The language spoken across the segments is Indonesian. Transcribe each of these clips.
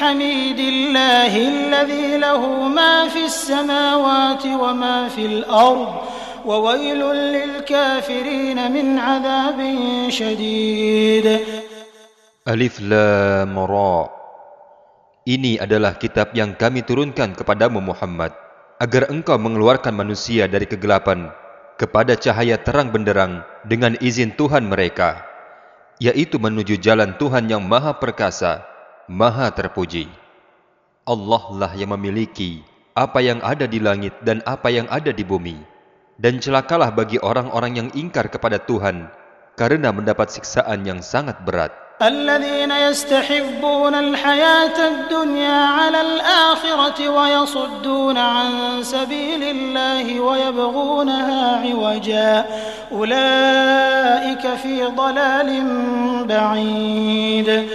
الحميد الله الذي له ما في السماوات وما في الأرض وويل للكافرين من عذاب شديد Alif Lam Ra Ini adalah kitab yang kami turunkan kepadamu Muhammad agar engkau mengeluarkan manusia dari kegelapan kepada cahaya terang benderang dengan izin Tuhan mereka yaitu menuju jalan Tuhan yang maha perkasa, maha terpuji. Allah lah yang memiliki apa yang ada di langit dan apa yang ada di bumi. Dan celakalah bagi orang-orang yang ingkar kepada Tuhan karena mendapat siksaan yang sangat berat. الذين يستحبون الحياة الدنيا على الآخرة ويصدون عن سبيل الله ويبغونها عوجا أولئك في ضلال بعيد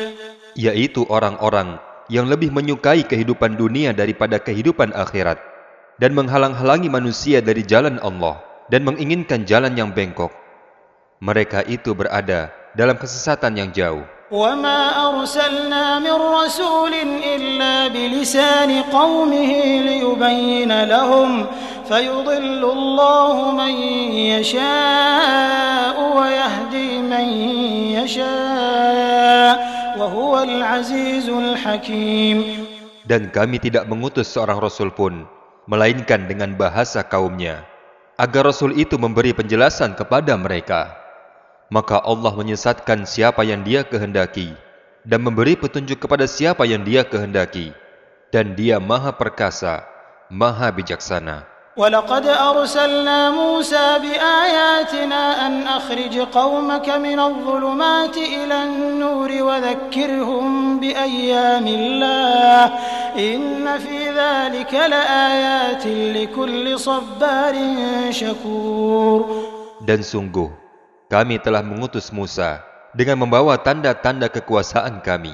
Yaitu orang-orang yang lebih menyukai kehidupan dunia daripada kehidupan akhirat dan menghalang-halangi manusia dari jalan Allah dan menginginkan jalan yang bengkok. Mereka itu berada dalam kesesatan yang jauh. وما أرسلنا من رسول إلا بلسان قومه ليبين لهم فيضل الله من يشاء ويهدي من يشاء وهو العزيز الحكيم Dan kami tidak mengutus seorang rasul pun, melainkan dengan bahasa kaumnya, agar rasul itu memberi penjelasan kepada mereka. Maka Allah menyesatkan siapa yang dia kehendaki, dan memberi petunjuk kepada siapa yang dia kehendaki. Dan dia maha perkasa, maha bijaksana. ولقد أرسلنا موسى بآياتنا أن أخرج قومك من الظلمات إلى النور وذكرهم بأيام الله إن في ذلك لآيات لكل صبار شكور Dan sungguh, kami telah mengutus Musa dengan membawa tanda-tanda kekuasaan kami.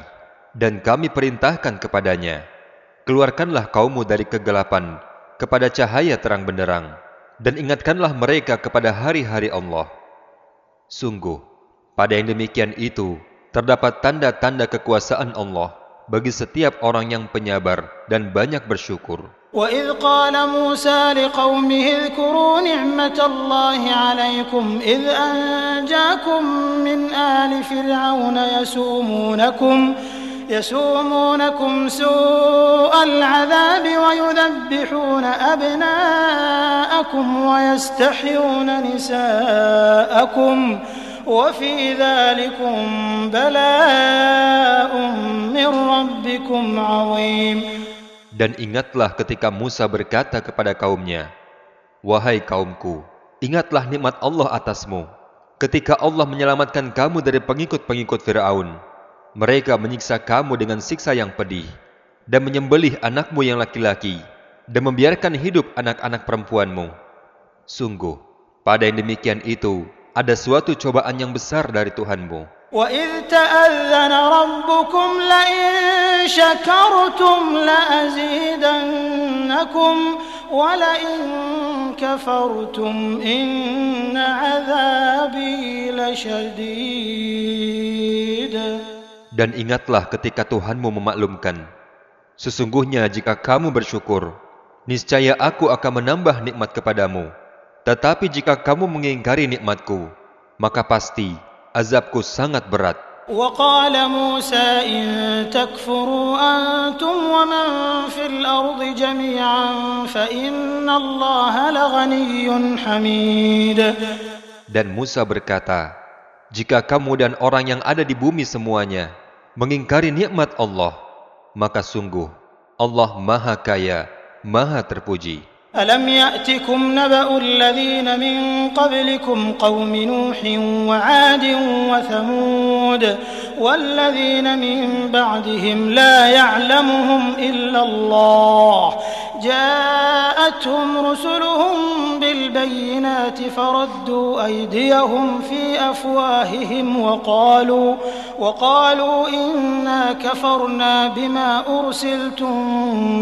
Dan kami perintahkan kepadanya, keluarkanlah kaummu dari kegelapan kepada cahaya terang benderang, dan ingatkanlah mereka kepada hari-hari Allah. Sungguh, pada yang demikian itu, terdapat tanda-tanda kekuasaan Allah bagi setiap orang yang penyabar dan banyak bersyukur. وإذ قال موسى لقومه اذكروا نعمة الله عليكم إذ أنجاكم من آل فرعون يسومونكم يسومونكم سوء العذاب ويذبحون أبناءكم ويستحيون نساءكم وفي ذلكم بلاء من ربكم عظيم Dan ingatlah ketika Musa berkata kepada kaumnya, Wahai kaumku, ingatlah nikmat Allah atasmu. Ketika Allah menyelamatkan kamu dari pengikut-pengikut Fir'aun, mereka menyiksa kamu dengan siksa yang pedih, dan menyembelih anakmu yang laki-laki, dan membiarkan hidup anak-anak perempuanmu. Sungguh, pada yang demikian itu, ada suatu cobaan yang besar dari Tuhanmu. وإذ تأذن ربكم لئن شكرتم لأزيدنكم ولئن كفرتم إن عذابي لشديد Dan ingatlah ketika Tuhanmu memaklumkan, sesungguhnya jika kamu bersyukur, niscaya aku akan menambah nikmat kepadamu. Tetapi jika kamu mengingkari nikmatku, maka pasti azabku sangat berat. وقال موسى إن تكفروا أنتم ومن في الأرض جميعا فإن الله لغني حميد Dan Musa berkata, Jika kamu dan orang yang ada di bumi semuanya mengingkari nikmat Allah, maka sungguh Allah maha kaya, maha terpuji. ألم يأتكم نبأ الذين من قبلكم قوم نوح وعاد وثمود والذين من بعدهم لا يعلمهم إلا الله جاءتهم رسلهم بالبينات فردوا أيديهم في أفواههم وقالوا وقالوا إنا كفرنا بما أرسلتم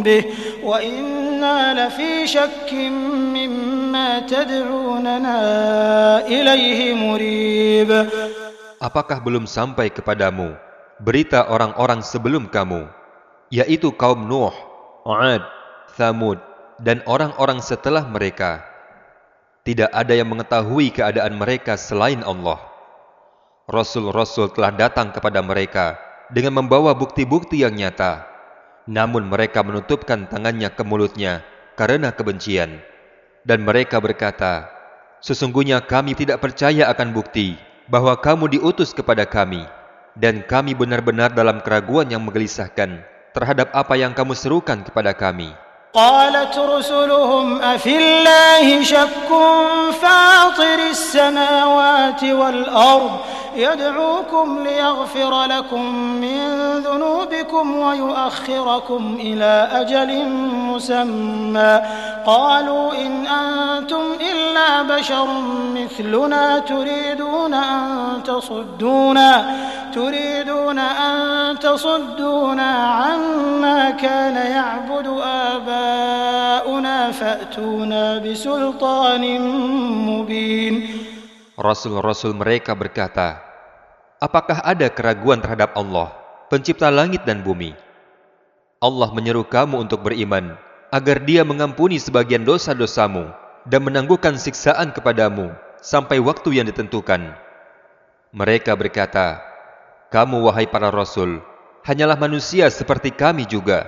به وإنا لفي شك مما تدعوننا إليه مريب. Apakah belum sampai kepadamu berita orang-orang sebelum kamu, yaitu kaum Nuh, 'Ad, Thamud, dan orang-orang setelah mereka? Tidak ada yang mengetahui keadaan mereka selain Allah. Rasul-rasul telah datang kepada mereka dengan membawa bukti-bukti yang nyata. Namun mereka menutupkan tangannya ke mulutnya karena kebencian. Dan mereka berkata, Sesungguhnya kami tidak percaya akan bukti bahwa kamu diutus kepada kami. Dan kami benar-benar dalam keraguan yang menggelisahkan terhadap apa yang kamu serukan kepada kami. قالت رسلهم أفي الله شك فاطر السماوات والأرض يدعوكم ليغفر لكم من ذنوبكم ويؤخركم إلى أجل مسمى قالوا إن أنتم إلا بشر مثلنا تريدون أن تصدونا تريدون أن تصدونا عما كان يعبد آباؤنا فأتونا بسلطان مبين Rasul-rasul mereka berkata, Apakah ada keraguan terhadap Allah, pencipta langit dan bumi? Allah menyeru kamu untuk beriman, agar dia mengampuni sebagian dosa-dosamu dan menangguhkan siksaan kepadamu sampai waktu yang ditentukan. Mereka berkata, Kamu wahai para Rasul, hanyalah manusia seperti kami juga.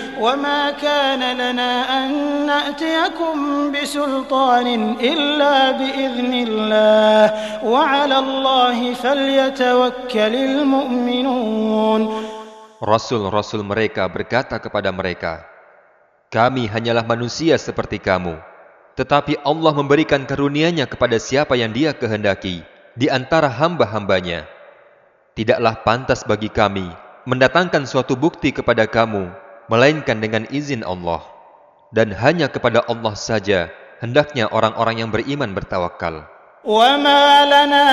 وما كان لنا أن نأتيكم بسلطان إلا بإذن الله وعلى الله فليتوكل المؤمنون Rasul-rasul mereka berkata kepada mereka, Kami hanyalah manusia seperti kamu. Tetapi Allah memberikan karunia-Nya kepada siapa yang dia kehendaki di antara hamba-hambanya. Tidaklah pantas bagi kami mendatangkan suatu bukti kepada kamu, melainkan dengan izin Allah. Dan hanya kepada Allah saja hendaknya orang-orang yang beriman bertawakal. وما لنا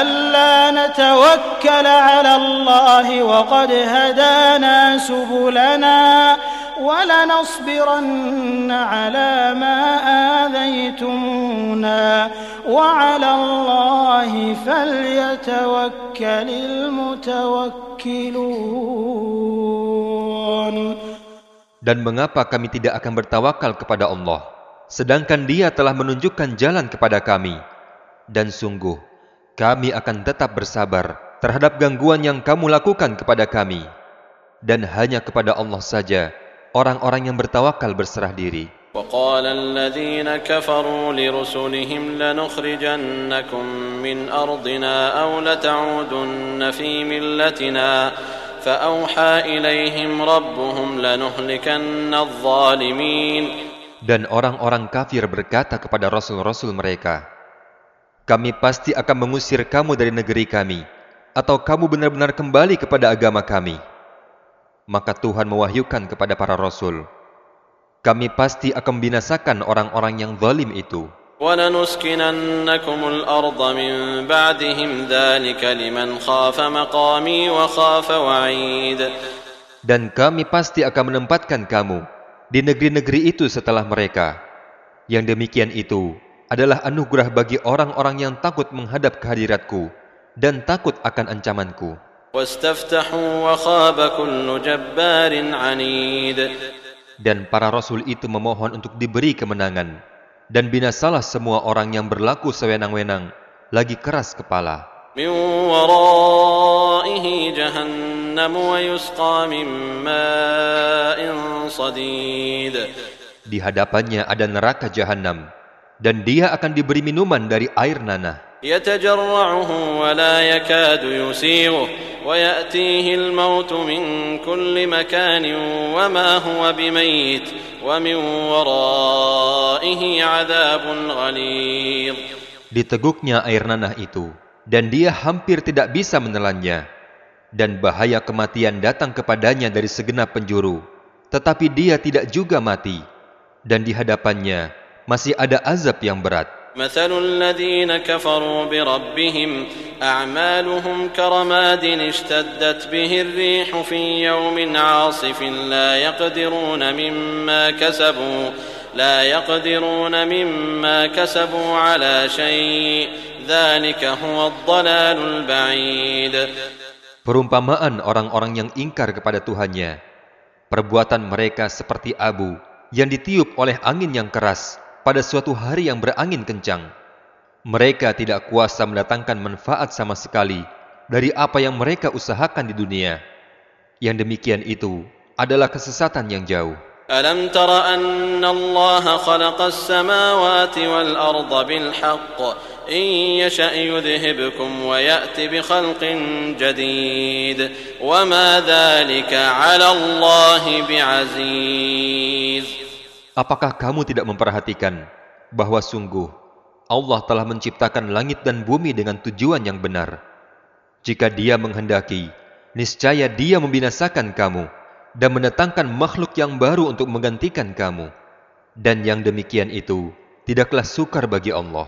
ألا نتوكل على الله وقد هدانا سبلنا ولنصبرن على ما آذيتمونا وعلى الله فليتوكل المتوكلون Dan mengapa kami tidak akan bertawakal kepada Allah, sedangkan Dia telah menunjukkan jalan kepada kami? Dan sungguh, kami akan tetap bersabar terhadap gangguan yang kamu lakukan kepada kami. Dan hanya kepada Allah saja orang-orang yang bertawakal berserah diri. وقال الذين كفروا لرسلهم لنخرجنكم من أرضنا أو لتعودن في ملتنا فأوحى إليهم ربهم لنهلكن الظالمين Dan orang-orang kafir berkata kepada rasul-rasul mereka, Kami pasti akan mengusir kamu dari negeri kami, atau kamu benar-benar kembali kepada agama kami. Maka Tuhan mewahyukan kepada para rasul, Kami pasti akan membinasakan orang-orang yang zalim itu. ولنسكننكم الأرض من بعدهم ذلك لمن خاف مقامي وخاف وعيد Dan kami pasti akan menempatkan kamu di negeri-negeri itu setelah mereka. Yang demikian itu adalah anugerah bagi orang-orang yang takut menghadap kehadiratku dan takut akan ancamanku. واستفتحوا وخاب كل جبار عنيد Dan para rasul itu memohon untuk diberi kemenangan. dan binasalah semua orang yang berlaku sewenang-wenang lagi keras kepala. Di hadapannya ada neraka jahanam dan dia akan diberi minuman dari air nanah. يتجرعه ولا يكاد يسيغه ويأتيه الموت من كل مكان وما هو بميت ومن ورائه عذاب غليظ Diteguknya air nanah itu, dan dia hampir tidak bisa menelannya. Dan bahaya kematian datang kepadanya dari segenap penjuru, tetapi dia tidak juga mati. Dan di hadapannya masih ada azab yang berat. مثل الذين كفروا بربهم أعمالهم كرماد اشتدت به الريح في يوم عاصف لا يقدرون مما كسبوا لا يقدرون مما كسبوا على شيء ذلك هو الضلال البعيد Perumpamaan orang-orang yang ingkar kepada Tuhannya. Perbuatan mereka seperti abu yang ditiup oleh angin yang keras pada suatu hari yang berangin kencang. Mereka tidak kuasa mendatangkan manfaat sama sekali dari apa yang mereka usahakan di dunia. Yang demikian itu adalah kesesatan yang jauh. Alam tara anna Allah khalaqa as-samawati wal arda bil haqq in yasha' yudhhibkum wa ya'ti bi khalqin jadid wa ma dhalika 'ala Allah bi'aziz Apakah kamu tidak memperhatikan bahwa sungguh Allah telah menciptakan langit dan bumi dengan tujuan yang benar? Jika Dia menghendaki, niscaya Dia membinasakan kamu dan mendatangkan makhluk yang baru untuk menggantikan kamu. Dan yang demikian itu tidaklah sukar bagi Allah.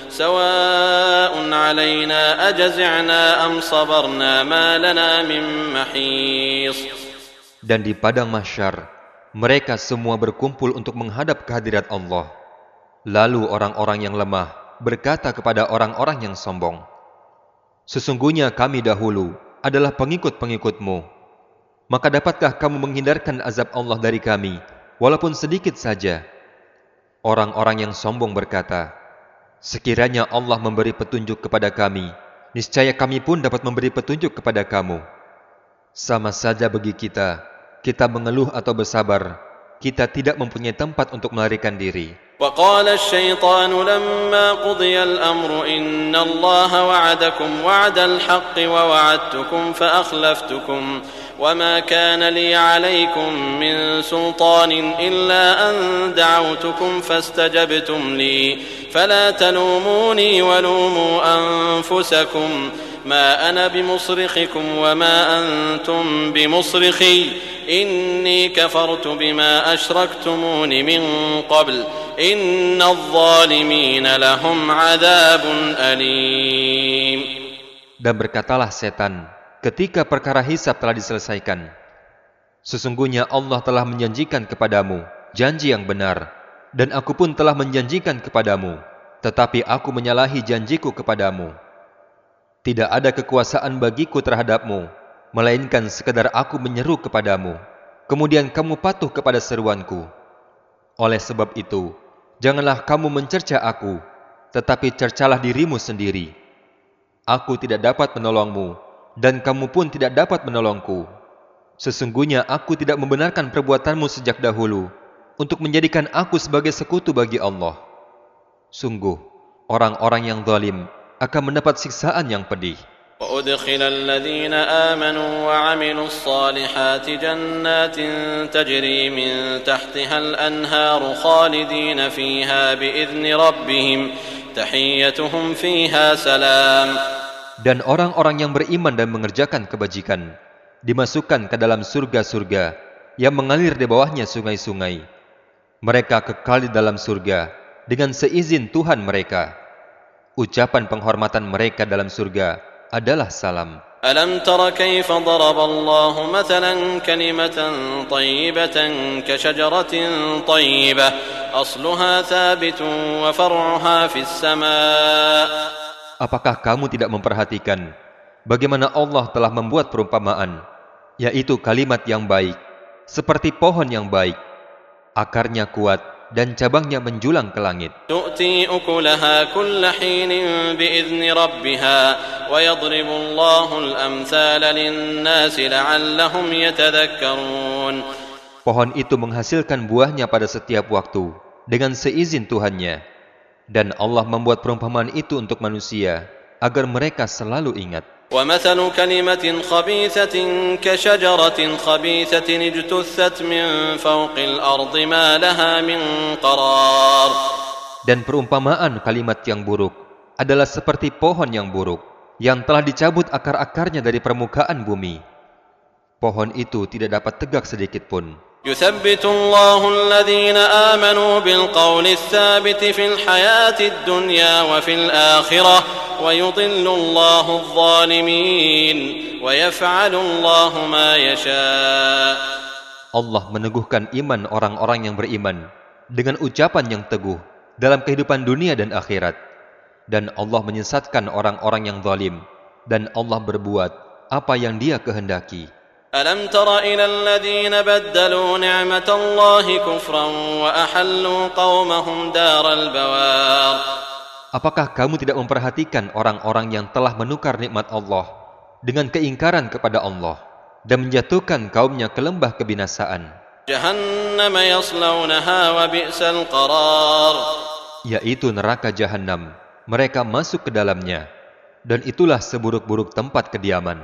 سواء علينا أجزعنا أم صبرنا ما لنا من محيص Dan di padang mahsyar, mereka semua berkumpul untuk menghadap kehadirat Allah. Lalu orang-orang yang lemah berkata kepada orang-orang yang sombong, Sesungguhnya kami dahulu adalah pengikut-pengikutmu. Maka dapatkah kamu menghindarkan azab Allah dari kami, walaupun sedikit saja? Orang-orang yang sombong berkata, Sekiranya Allah memberi petunjuk kepada kami, niscaya kami pun dapat memberi petunjuk kepada kamu. Sama saja bagi kita, kita mengeluh atau bersabar, kita tidak mempunyai tempat untuk melarikan diri. وقال الشيطان لما قضي الأمر إن الله وعدكم وعد الحق ووعدتكم فأخلفتكم وما كان لي عليكم من سلطان إلا أن دعوتكم فاستجبتم لي فلا تلوموني ولوموا أنفسكم ما أنا بمصرخكم وما أنتم بمصرخي إني كفرت بما أشركتمون من قبل إن الظالمين لهم عذاب أليم Dan berkatalah setan, ketika perkara hisab telah diselesaikan, Sesungguhnya Allah telah menjanjikan kepadamu janji yang benar, dan aku pun telah menjanjikan kepadamu, tetapi aku menyalahi janjiku kepadamu. Tidak ada kekuasaan bagiku terhadapmu, melainkan sekedar aku menyeru kepadamu, kemudian kamu patuh kepada seruanku. Oleh sebab itu, janganlah kamu mencerca aku, tetapi cercalah dirimu sendiri. Aku tidak dapat menolongmu, dan kamu pun tidak dapat menolongku. Sesungguhnya aku tidak membenarkan perbuatanmu sejak dahulu, untuk menjadikan aku sebagai sekutu bagi Allah. Sungguh, orang-orang yang zalim akan mendapat siksaan yang pedih. وأدخل الذين آمنوا وعملوا الصالحات جنات تجري من تحتها الأنهار خالدين فيها بإذن ربهم تحيتهم فيها سلام Dan orang-orang yang beriman dan mengerjakan kebajikan dimasukkan ke dalam surga-surga yang mengalir di bawahnya sungai-sungai. Mereka kekal di dalam surga dengan seizin Tuhan mereka. Ucapan penghormatan mereka dalam surga adalah salam. ألم تر كيف ضرب الله مثلا كلمة طيبة كشجرة طيبة أصلها ثابت وفرعها في السماء Apakah kamu tidak memperhatikan bagaimana Allah telah membuat perumpamaan, yaitu kalimat yang baik, seperti pohon yang baik, akarnya kuat dan cabangnya menjulang ke langit. Pohon itu menghasilkan buahnya pada setiap waktu dengan seizin Tuhannya. Dan Allah membuat perumpamaan itu untuk manusia agar mereka selalu ingat. ومثل كلمة خبيثة كشجرة خبيثة اجتثت من فوق الأرض ما لها من قرار Dan perumpamaan kalimat yang buruk adalah seperti pohon yang buruk yang telah dicabut akar-akarnya dari permukaan bumi. Pohon itu tidak dapat tegak sedikit pun. يثبت الله الذين آمنوا بالقول الثابت في الحياة الدنيا وفي الآخرة ويضل الله الظالمين ويفعل الله ما يشاء Allah meneguhkan iman orang-orang yang beriman dengan ucapan yang teguh dalam kehidupan dunia dan akhirat. Dan Allah menyesatkan orang-orang yang zalim dan Allah berbuat apa yang Dia kehendaki. ألم تر إلى الذين بدلوا نعمة الله كفرا وأحلوا قومهم دار البوار Apakah kamu tidak memperhatikan orang-orang yang telah menukar nikmat Allah dengan keingkaran kepada Allah dan menjatuhkan kaumnya ke lembah kebinasaan, جهنم يصلونها وبئس القرار yaitu neraka jahanam. Mereka masuk ke dalamnya, dan itulah seburuk-buruk tempat kediaman.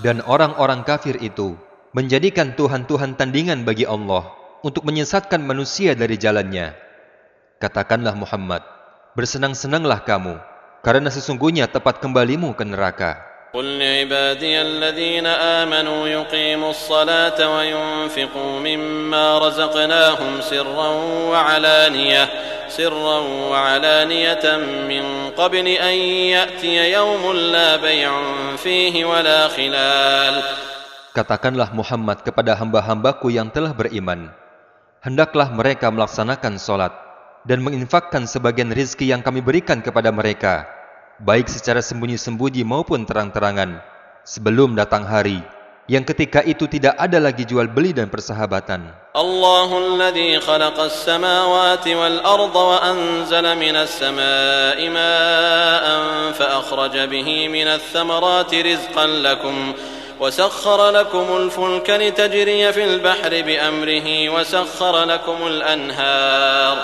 Dan orang-orang kafir itu menjadikan Tuhan-Tuhan tandingan bagi Allah untuk menyesatkan manusia dari jalannya. Katakanlah Muhammad, bersenang-senanglah kamu, karena sesungguhnya tepat kembalimu ke neraka. قل لعبادي الذين آمنوا يقيموا الصلاة وينفقوا مما رزقناهم سرا وعلانية سرا وعلانية من قبل أن يأتي يوم لا بيع فيه ولا خلال Katakanlah Muhammad kepada hamba-hambaku yang telah beriman, hendaklah mereka melaksanakan solat dan menginfakkan sebagian rizki yang kami berikan kepada mereka, baik secara sembunyi-sembunyi maupun terang-terangan, sebelum datang hari yang ketika itu tidak ada lagi jual beli dan persahabatan. الله الذي خلق السماوات والأرض وأنزل من السماء ماء فأخرج به من الثمرات رزقا لكم وسخر لكم الفلك لتجري في البحر بأمره وسخر لكم الأنهار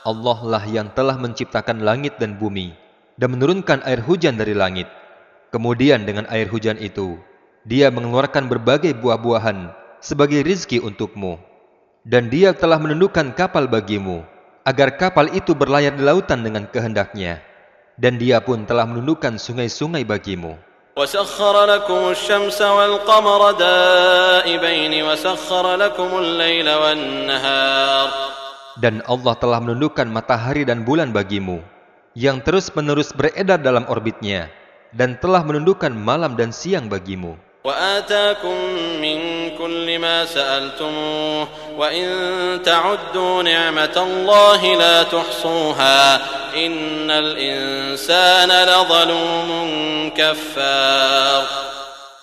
Allah lah yang telah menciptakan langit dan bumi dan menurunkan air hujan dari langit. Kemudian dengan air hujan itu, dia mengeluarkan berbagai buah-buahan sebagai rizki untukmu. Dan dia telah menundukkan kapal bagimu, agar kapal itu berlayar di lautan dengan kehendaknya. Dan dia pun telah menundukkan sungai-sungai bagimu. وسخر لكم الشمس والقمر دائبين وسخر لكم الليل والنهار Dan Allah telah menundukkan matahari dan bulan bagimu, yang terus-menerus beredar dalam orbitnya, dan telah menundukkan malam dan siang bagimu. وآتاكم من كل ما سألتموه وإن تعدوا نعمة الله لا تحصوها إن الإنسان لظلوم كفار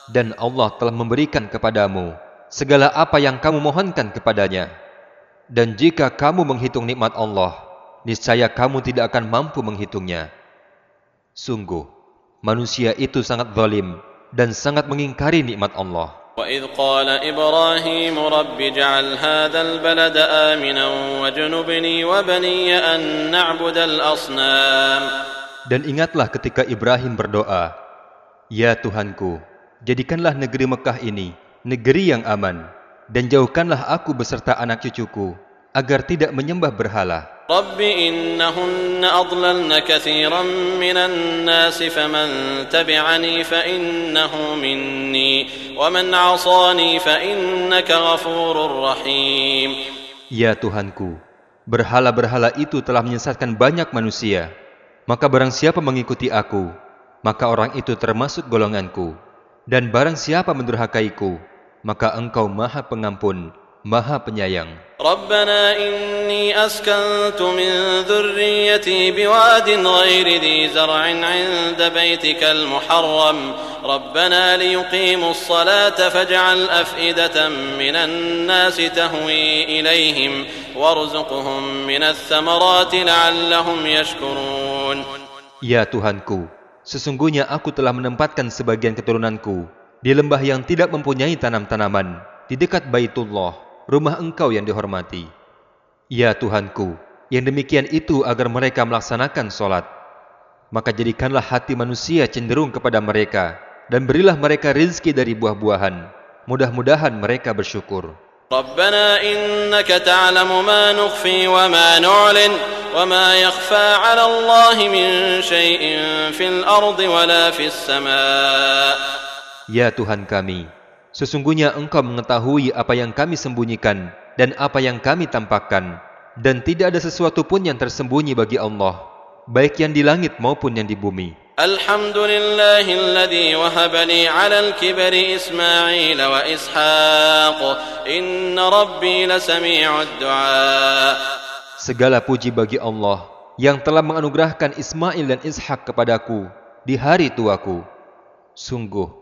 Dan Allah telah memberikan kepadamu segala apa yang kamu mohonkan kepadanya. Dan jika kamu menghitung nikmat Allah, niscaya kamu tidak akan mampu menghitungnya. Sungguh, manusia itu sangat zalim dan sangat mengingkari nikmat Allah. وإذ قال إبراهيم رب اجعل هذا البلد آمنا واجنبني وبني أن نعبد الأصنام Dan ingatlah ketika Ibrahim berdoa, Ya Tuhanku, jadikanlah negeri Mekah ini negeri yang aman, dan jauhkanlah aku beserta anak cucuku, agar tidak menyembah berhala. رب إنهن أضللن كثيرا من الناس فمن تبعني فإنه مني ومن عصاني فإنك غفور رحيم Ya Tuhanku, berhala-berhala itu telah menyesatkan banyak manusia. Maka barang siapa mengikuti aku, maka orang itu termasuk golonganku. Dan barang siapa mendurhakaiku, maka engkau maha pengampun, maha penyayang. ربنا إني أسكنت من ذريتي بواد غير ذي زرع عند بيتك المحرم. ربنا ليقيموا الصلاة فاجعل أفئدة من الناس تهوي إليهم وارزقهم من الثمرات لعلهم يشكرون. Ya Tuhanku, sesungguhnya aku telah menempatkan sebagian keturunanku di lembah yang tidak mempunyai tanam-tanaman, di dekat Baitullah, rumah engkau yang dihormati. Ya Tuhanku, yang demikian itu agar mereka melaksanakan sholat. Maka jadikanlah hati manusia cenderung kepada mereka, dan berilah mereka rizki dari buah-buahan. Mudah-mudahan mereka bersyukur. ربنا إنك تعلم ما نخفي وما نعلن وما يخفى على الله من شيء في الأرض ولا في السماء Ya Tuhan kami, Sesungguhnya engkau mengetahui apa yang kami sembunyikan dan apa yang kami tampakkan. Dan tidak ada sesuatu pun yang tersembunyi bagi Allah, baik yang di langit maupun yang di bumi. Alhamdulillahilladzi wahabani 'alal kibari Ismail wa Ishaq. Inna rabbi lasami'ud du'a. Segala puji bagi Allah yang telah menganugerahkan Ismail dan Ishak kepadaku di hari tuaku. Sungguh,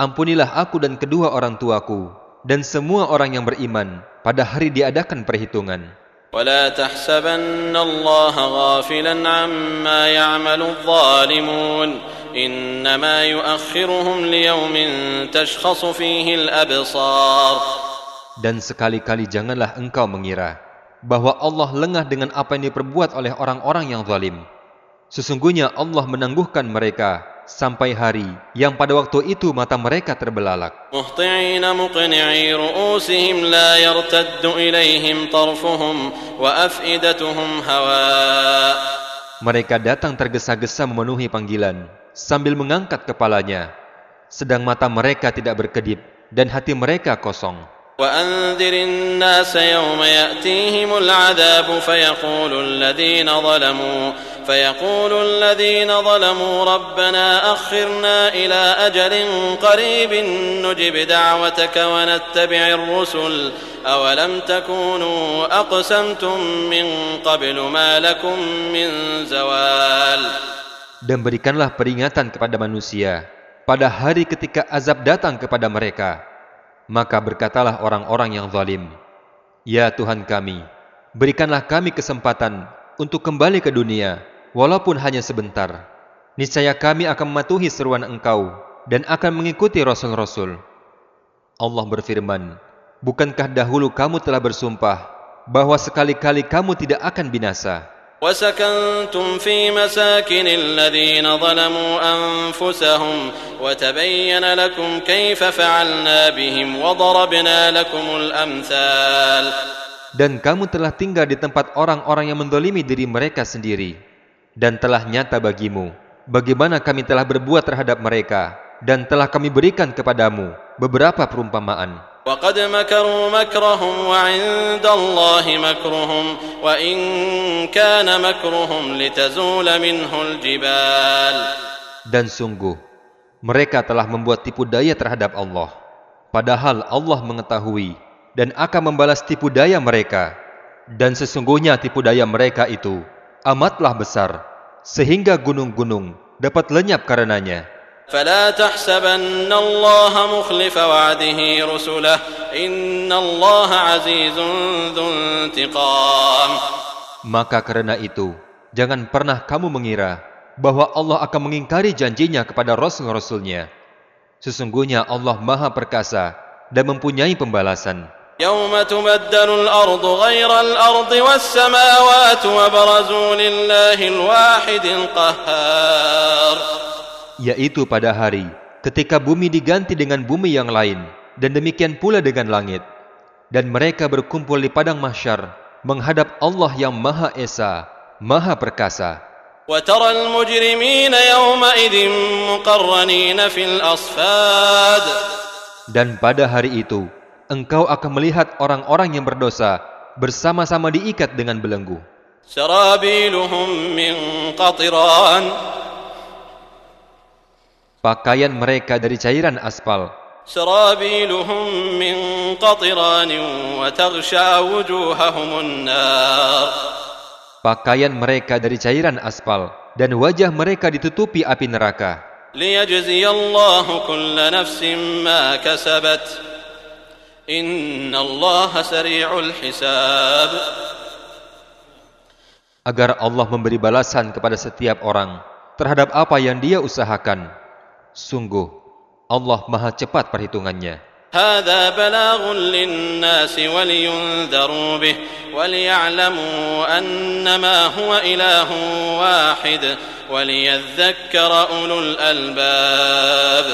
ampunilah aku dan kedua orang tuaku dan semua orang yang beriman pada hari diadakan perhitungan. ولا تحسبن الله غافلا عما يعمل الظالمون إنما يؤخرهم ليوم تشخص فيه الأبصار Dan sekali-kali janganlah engkau mengira bahwa Allah lengah dengan apa yang diperbuat oleh orang-orang yang zalim. Sesungguhnya Allah menangguhkan mereka sampai hari yang pada waktu itu mata mereka terbelalak. Mereka datang tergesa-gesa memenuhi panggilan sambil mengangkat kepalanya, sedang mata mereka tidak berkedip dan hati mereka kosong. وأنذر الناس يوم يأتيهم العذاب فيقول الذين ظلموا فيقول الذين ظلموا ربنا أخرنا إلى أجل قريب نجب دعوتك ونتبع الرسل أولم تكونوا أقسمتم من قبل ما لكم من زوال Dan berikanlah peringatan kepada manusia pada hari ketika azab datang kepada mereka. Maka berkatalah orang-orang yang zalim, Ya Tuhan kami, berikanlah kami kesempatan untuk kembali ke dunia, walaupun hanya sebentar. Niscaya kami akan mematuhi seruan engkau dan akan mengikuti rasul-rasul. Allah berfirman, Bukankah dahulu kamu telah bersumpah bahwa sekali-kali kamu tidak akan binasa? وسكنتم في مساكن الذين ظلموا أنفسهم وتبين لكم كيف فعلنا بهم وضربنا لكم الأمثال Dan kamu telah tinggal di tempat orang-orang yang mendolimi diri mereka sendiri. Dan telah nyata bagimu, bagaimana kami telah berbuat terhadap mereka, dan telah kami berikan kepadamu beberapa perumpamaan. وقد مكروا مكرهم وعند الله مكرهم وإن كان مكرهم لتزول منه الجبال Dan sungguh, mereka telah membuat tipu daya terhadap Allah. Padahal Allah mengetahui dan akan membalas tipu daya mereka. Dan sesungguhnya tipu daya mereka itu amatlah besar, sehingga gunung-gunung dapat lenyap karenanya. فلا تحسبن الله مخلف وعده رسله إن الله عزيز ذو انتقام Maka karena itu, jangan pernah kamu mengira bahwa Allah akan mengingkari janjinya kepada Rasul-Rasulnya. Sesungguhnya Allah Maha Perkasa dan mempunyai pembalasan. يوم تبدل الأرض غير الأرض والسماوات وبرزوا لله الواحد القهار Yaitu pada hari ketika bumi diganti dengan bumi yang lain dan demikian pula dengan langit. Dan mereka berkumpul di padang mahsyar menghadap Allah yang Maha Esa, Maha Perkasa. وترى المجرمين يومئذ مقرنين في الأصفاد Dan pada hari itu, engkau akan melihat orang-orang yang berdosa bersama-sama diikat dengan belenggu. سرابيلهم من قطران Pakaian mereka dari cairan aspal. Pakaian mereka dari cairan aspal dan wajah mereka ditutupi api neraka. Agar Allah memberi balasan kepada setiap orang terhadap apa yang dia usahakan. Sungguh, Allah Maha cepat perhitungannya. هذا بلاغ للناس ولينذروا به وليعلموا أنما هو إله واحد وليذكر أولو الألباب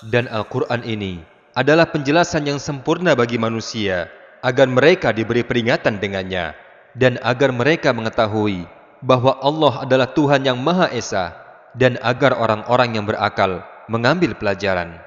Dan Al-Quran ini adalah penjelasan yang sempurna bagi manusia agar mereka diberi peringatan dengannya dan agar mereka mengetahui bahwa Allah adalah Tuhan yang Maha Esa dan agar orang-orang yang berakal mengambil pelajaran.